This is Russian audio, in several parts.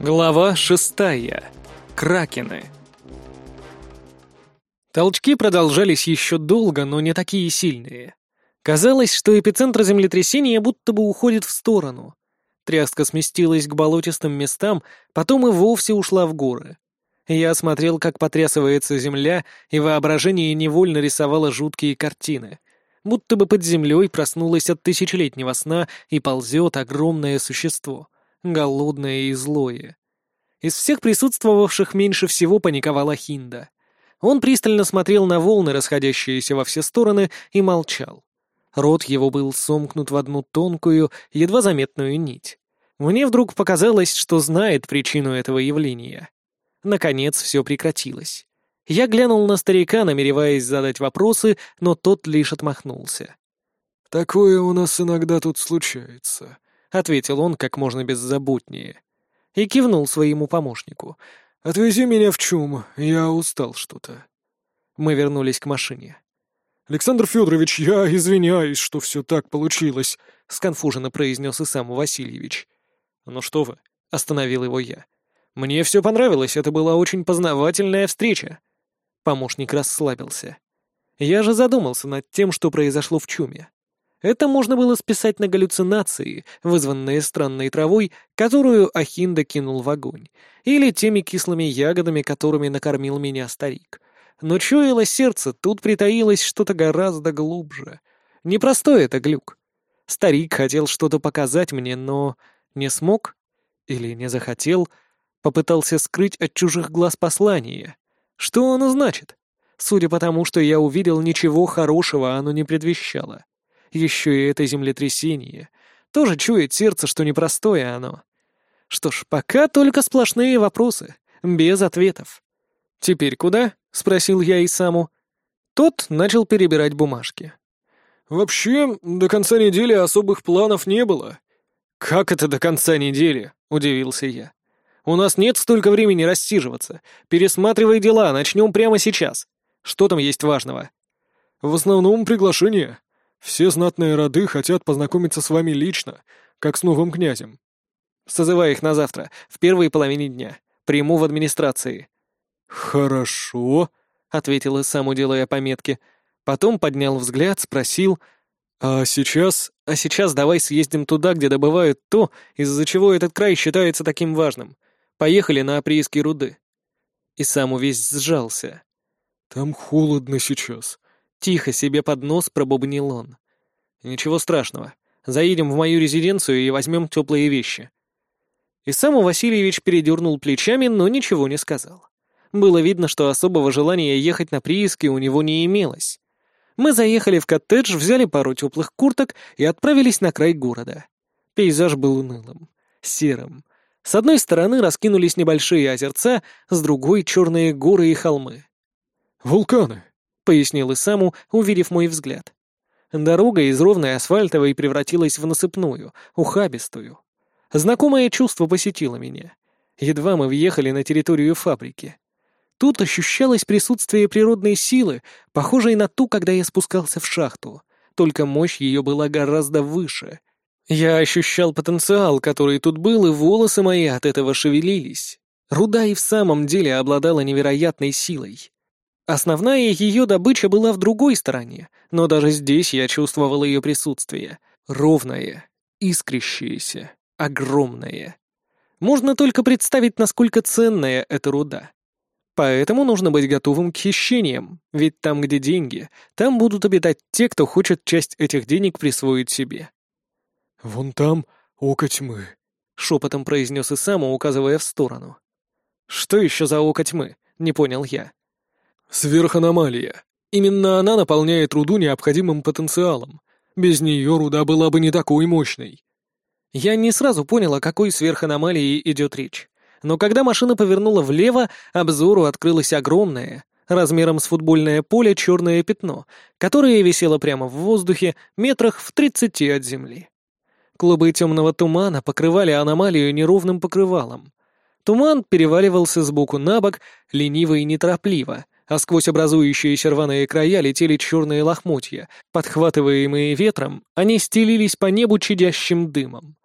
Глава шестая. Кракены. Толчки продолжались еще долго, но не такие сильные. Казалось, что эпицентр землетрясения будто бы уходит в сторону. Тряска сместилась к болотистым местам, потом и вовсе ушла в горы. Я смотрел, как потрясывается земля, и воображение невольно рисовало жуткие картины. Будто бы под землей проснулось от тысячелетнего сна и ползет огромное существо — голодное и злое. Из всех присутствовавших меньше всего паниковала Хинда. Он пристально смотрел на волны, расходящиеся во все стороны, и молчал. Рот его был сомкнут в одну тонкую, едва заметную нить. Мне вдруг показалось, что знает причину этого явления. Наконец все прекратилось. Я глянул на старика, намереваясь задать вопросы, но тот лишь отмахнулся. «Такое у нас иногда тут случается», — ответил он как можно беззаботнее. И кивнул своему помощнику. «Отвези меня в чум, я устал что-то». Мы вернулись к машине. «Александр Федорович, я извиняюсь, что все так получилось», — сконфуженно произнес и сам Васильевич. «Ну что вы», — остановил его я. «Мне все понравилось, это была очень познавательная встреча». Помощник расслабился. Я же задумался над тем, что произошло в чуме. Это можно было списать на галлюцинации, вызванные странной травой, которую Ахинда кинул в огонь, или теми кислыми ягодами, которыми накормил меня старик. Но чуяло сердце, тут притаилось что-то гораздо глубже. Непростой это глюк. Старик хотел что-то показать мне, но не смог или не захотел, попытался скрыть от чужих глаз послание. Что оно значит? Судя по тому, что я увидел, ничего хорошего оно не предвещало еще и это землетрясение. Тоже чует сердце, что непростое оно. Что ж, пока только сплошные вопросы, без ответов. «Теперь куда?» — спросил я Исаму. Тот начал перебирать бумажки. «Вообще, до конца недели особых планов не было». «Как это до конца недели?» — удивился я. «У нас нет столько времени рассиживаться. Пересматривай дела, начнем прямо сейчас. Что там есть важного?» «В основном приглашение. Все знатные роды хотят познакомиться с вами лично, как с новым князем. Созывай их на завтра, в первой половине дня. Приму в администрации». «Хорошо», — ответил и сам, пометки. Потом поднял взгляд, спросил, «А сейчас...» «А сейчас давай съездим туда, где добывают то, из-за чего этот край считается таким важным. Поехали на прииски руды». И сам весь сжался. «Там холодно сейчас. Тихо себе под нос пробубнил он. «Ничего страшного. Заедем в мою резиденцию и возьмем теплые вещи». И сам Васильевич передернул плечами, но ничего не сказал. Было видно, что особого желания ехать на прииски у него не имелось. Мы заехали в коттедж, взяли пару теплых курток и отправились на край города. Пейзаж был унылым, серым. С одной стороны раскинулись небольшие озерца, с другой — черные горы и холмы. «Вулканы», пояснил Исаму, увидев мой взгляд. Дорога из ровной асфальтовой превратилась в насыпную, ухабистую. Знакомое чувство посетило меня. Едва мы въехали на территорию фабрики. Тут ощущалось присутствие природной силы, похожей на ту, когда я спускался в шахту, только мощь ее была гораздо выше. Я ощущал потенциал, который тут был, и волосы мои от этого шевелились. Руда и в самом деле обладала невероятной силой. Основная ее добыча была в другой стороне, но даже здесь я чувствовал ее присутствие. Ровное, искрящееся, огромное. Можно только представить, насколько ценная эта руда. Поэтому нужно быть готовым к хищениям, ведь там, где деньги, там будут обитать те, кто хочет часть этих денег присвоить себе. «Вон там око тьмы», — шепотом произнес Исама, указывая в сторону. «Что еще за око тьмы?» — не понял я. Сверханомалия. Именно она наполняет руду необходимым потенциалом. Без нее руда была бы не такой мощной. Я не сразу понял, о какой сверханомалии идет речь. Но когда машина повернула влево, обзору открылось огромное, размером с футбольное поле, черное пятно, которое висело прямо в воздухе, метрах в тридцати от земли. Клубы темного тумана покрывали аномалию неровным покрывалом. Туман переваливался сбоку на бок, лениво и неторопливо — а сквозь образующиеся рваные края летели черные лохмотья. Подхватываемые ветром, они стелились по небу чадящим дымом.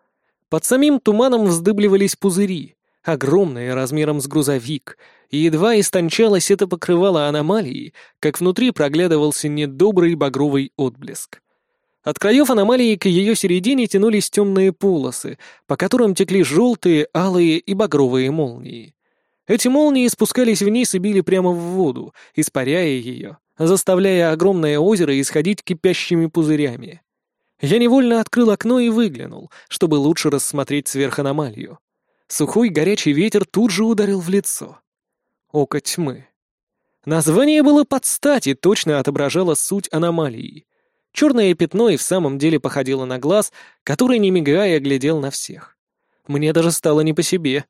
Под самим туманом вздыбливались пузыри. огромное размером с грузовик, и едва истончалось это покрывало аномалии, как внутри проглядывался недобрый багровый отблеск. От краев аномалии к ее середине тянулись темные полосы, по которым текли желтые, алые и багровые молнии. Эти молнии спускались вниз и били прямо в воду, испаряя ее, заставляя огромное озеро исходить кипящими пузырями. Я невольно открыл окно и выглянул, чтобы лучше рассмотреть сверханомалию. Сухой горячий ветер тут же ударил в лицо. Око тьмы. Название было под стать и точно отображало суть аномалии. Черное пятно и в самом деле походило на глаз, который, не мигая, глядел на всех. Мне даже стало не по себе.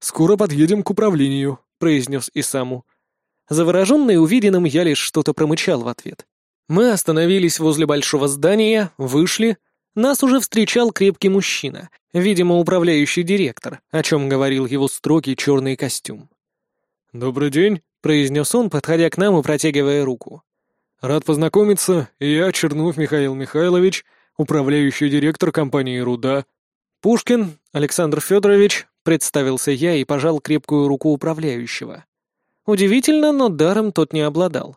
«Скоро подъедем к управлению», — произнес Исаму. Завороженный увиденным, я лишь что-то промычал в ответ. Мы остановились возле большого здания, вышли. Нас уже встречал крепкий мужчина, видимо, управляющий директор, о чем говорил его строгий черный костюм. «Добрый день», — произнес он, подходя к нам и протягивая руку. «Рад познакомиться. Я Чернов Михаил Михайлович, управляющий директор компании «Руда». «Пушкин Александр Федорович», — представился я и пожал крепкую руку управляющего. Удивительно, но даром тот не обладал.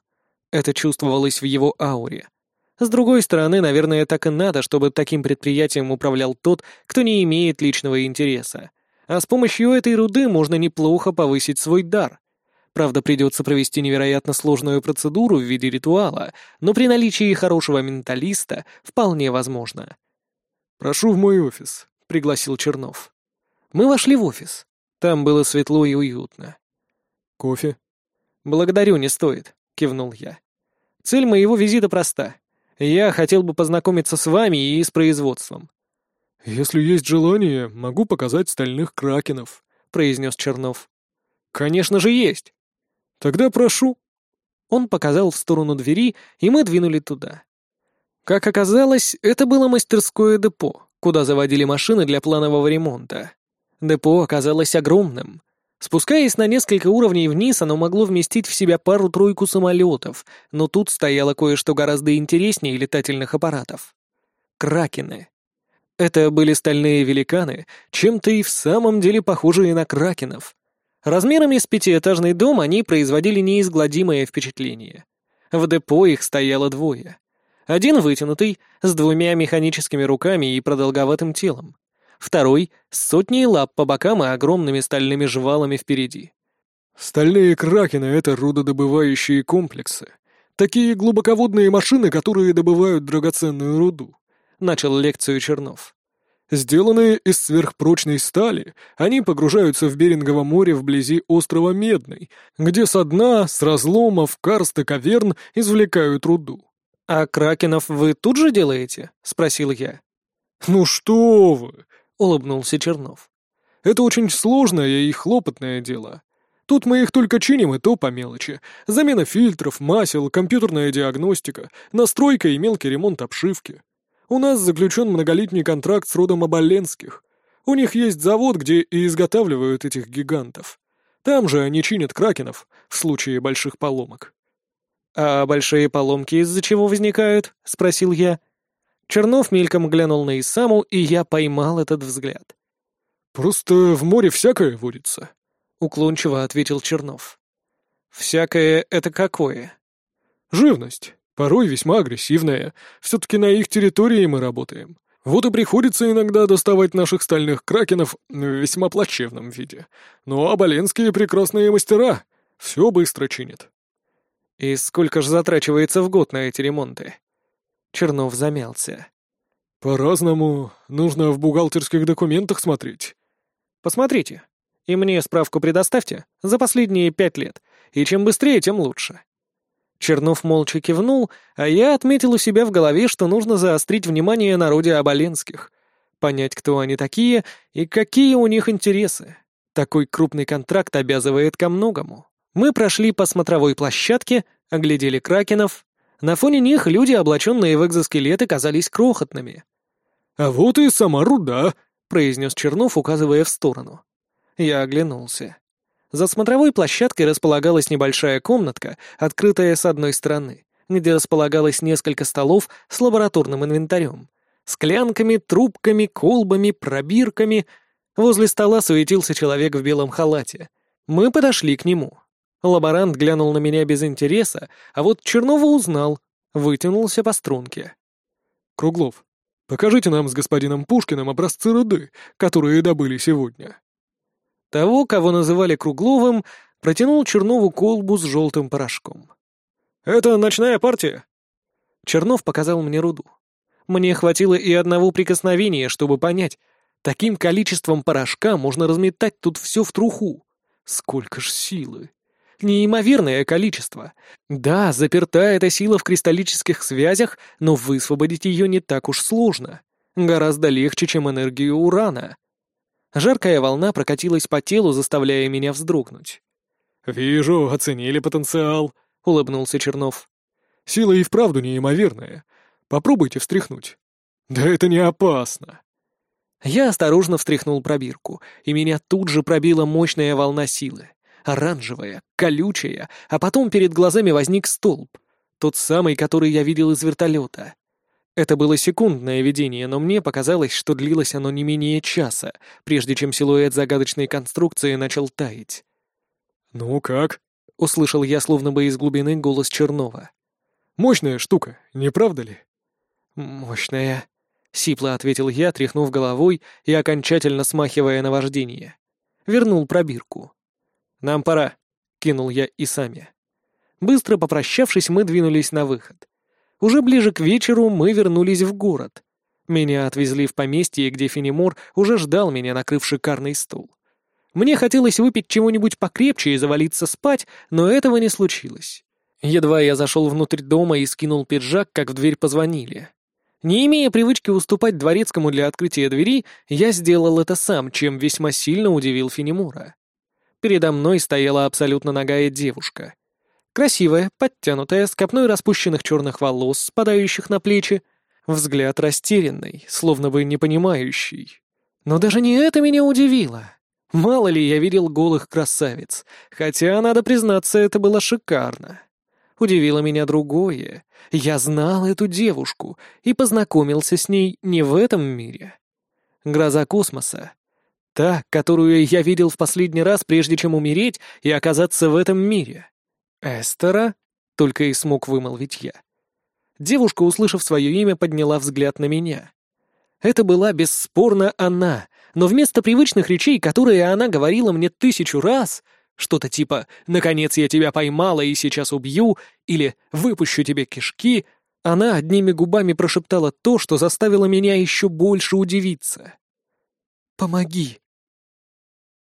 Это чувствовалось в его ауре. С другой стороны, наверное, так и надо, чтобы таким предприятием управлял тот, кто не имеет личного интереса. А с помощью этой руды можно неплохо повысить свой дар. Правда, придется провести невероятно сложную процедуру в виде ритуала, но при наличии хорошего менталиста вполне возможно. «Прошу в мой офис», — пригласил Чернов. Мы вошли в офис. Там было светло и уютно. «Кофе?» «Благодарю, не стоит», — кивнул я. «Цель моего визита проста. Я хотел бы познакомиться с вами и с производством». «Если есть желание, могу показать стальных кракенов», — произнес Чернов. «Конечно же есть». «Тогда прошу». Он показал в сторону двери, и мы двинули туда. Как оказалось, это было мастерское депо, куда заводили машины для планового ремонта. Депо оказалось огромным. Спускаясь на несколько уровней вниз, оно могло вместить в себя пару-тройку самолетов, но тут стояло кое-что гораздо интереснее летательных аппаратов. Кракены. Это были стальные великаны, чем-то и в самом деле похожие на кракенов. Размерами с пятиэтажный дом они производили неизгладимое впечатление. В депо их стояло двое. Один вытянутый, с двумя механическими руками и продолговатым телом второй — с сотней лап по бокам и огромными стальными жвалами впереди. «Стальные кракены — это рудодобывающие комплексы. Такие глубоководные машины, которые добывают драгоценную руду», — начал лекцию Чернов. Сделанные из сверхпрочной стали, они погружаются в Берингово море вблизи острова Медный, где со дна, с разломов, карст и каверн извлекают руду. «А кракенов вы тут же делаете?» — спросил я. «Ну что вы! Улыбнулся Чернов. «Это очень сложное и хлопотное дело. Тут мы их только чиним, и то по мелочи. Замена фильтров, масел, компьютерная диагностика, настройка и мелкий ремонт обшивки. У нас заключен многолетний контракт с родом Оболенских. У них есть завод, где и изготавливают этих гигантов. Там же они чинят кракенов в случае больших поломок». «А большие поломки из-за чего возникают?» — спросил я. Чернов мельком глянул на Исаму, и я поймал этот взгляд. «Просто в море всякое водится», — уклончиво ответил Чернов. «Всякое — это какое?» «Живность. Порой весьма агрессивная. Все-таки на их территории мы работаем. Вот и приходится иногда доставать наших стальных кракенов в весьма плачевном виде. Но оболенские прекрасные мастера. Все быстро чинят». «И сколько же затрачивается в год на эти ремонты?» Чернов замялся. «По-разному. Нужно в бухгалтерских документах смотреть». «Посмотрите. И мне справку предоставьте за последние пять лет. И чем быстрее, тем лучше». Чернов молча кивнул, а я отметил у себя в голове, что нужно заострить внимание народе Оболенских, понять, кто они такие и какие у них интересы. Такой крупный контракт обязывает ко многому. Мы прошли по смотровой площадке, оглядели кракенов, на фоне них люди, облаченные в экзоскелеты, казались крохотными. «А вот и сама руда», — произнес Чернов, указывая в сторону. Я оглянулся. За смотровой площадкой располагалась небольшая комнатка, открытая с одной стороны, где располагалось несколько столов с лабораторным инвентарем. Склянками, трубками, колбами, пробирками. Возле стола суетился человек в белом халате. Мы подошли к нему. Лаборант глянул на меня без интереса, а вот Чернова узнал, вытянулся по струнке. «Круглов, покажите нам с господином Пушкиным образцы руды, которые добыли сегодня». Того, кого называли Кругловым, протянул Чернову колбу с желтым порошком. «Это ночная партия?» Чернов показал мне руду. Мне хватило и одного прикосновения, чтобы понять, таким количеством порошка можно разметать тут все в труху. Сколько ж силы! Неимоверное количество. Да, заперта эта сила в кристаллических связях, но высвободить ее не так уж сложно. Гораздо легче, чем энергию урана. Жаркая волна прокатилась по телу, заставляя меня вздрогнуть. «Вижу, оценили потенциал», — улыбнулся Чернов. «Сила и вправду неимоверная. Попробуйте встряхнуть. Да это не опасно». Я осторожно встряхнул пробирку, и меня тут же пробила мощная волна силы. Оранжевая, колючая, а потом перед глазами возник столб. Тот самый, который я видел из вертолета. Это было секундное видение, но мне показалось, что длилось оно не менее часа, прежде чем силуэт загадочной конструкции начал таять. «Ну как?» — услышал я словно бы из глубины голос Чернова. «Мощная штука, не правда ли?» «Мощная», — сипло ответил я, тряхнув головой и окончательно смахивая наваждение. Вернул пробирку. «Нам пора», — кинул я и сами. Быстро попрощавшись, мы двинулись на выход. Уже ближе к вечеру мы вернулись в город. Меня отвезли в поместье, где Фенемор уже ждал меня, накрыв шикарный стол. Мне хотелось выпить чего-нибудь покрепче и завалиться спать, но этого не случилось. Едва я зашел внутрь дома и скинул пиджак, как в дверь позвонили. Не имея привычки уступать дворецкому для открытия двери, я сделал это сам, чем весьма сильно удивил Фенемора. Передо мной стояла абсолютно нагая девушка. Красивая, подтянутая, с копной распущенных черных волос, спадающих на плечи, взгляд растерянный, словно бы не понимающий. Но даже не это меня удивило. Мало ли я видел голых красавиц, хотя, надо признаться, это было шикарно. Удивило меня другое. Я знал эту девушку и познакомился с ней не в этом мире. Гроза космоса. Та, которую я видел в последний раз, прежде чем умереть и оказаться в этом мире. «Эстера?» — только и смог вымолвить я. Девушка, услышав свое имя, подняла взгляд на меня. Это была бесспорно она, но вместо привычных речей, которые она говорила мне тысячу раз, что-то типа «наконец я тебя поймала и сейчас убью» или «выпущу тебе кишки», она одними губами прошептала то, что заставило меня еще больше удивиться. «Помоги»,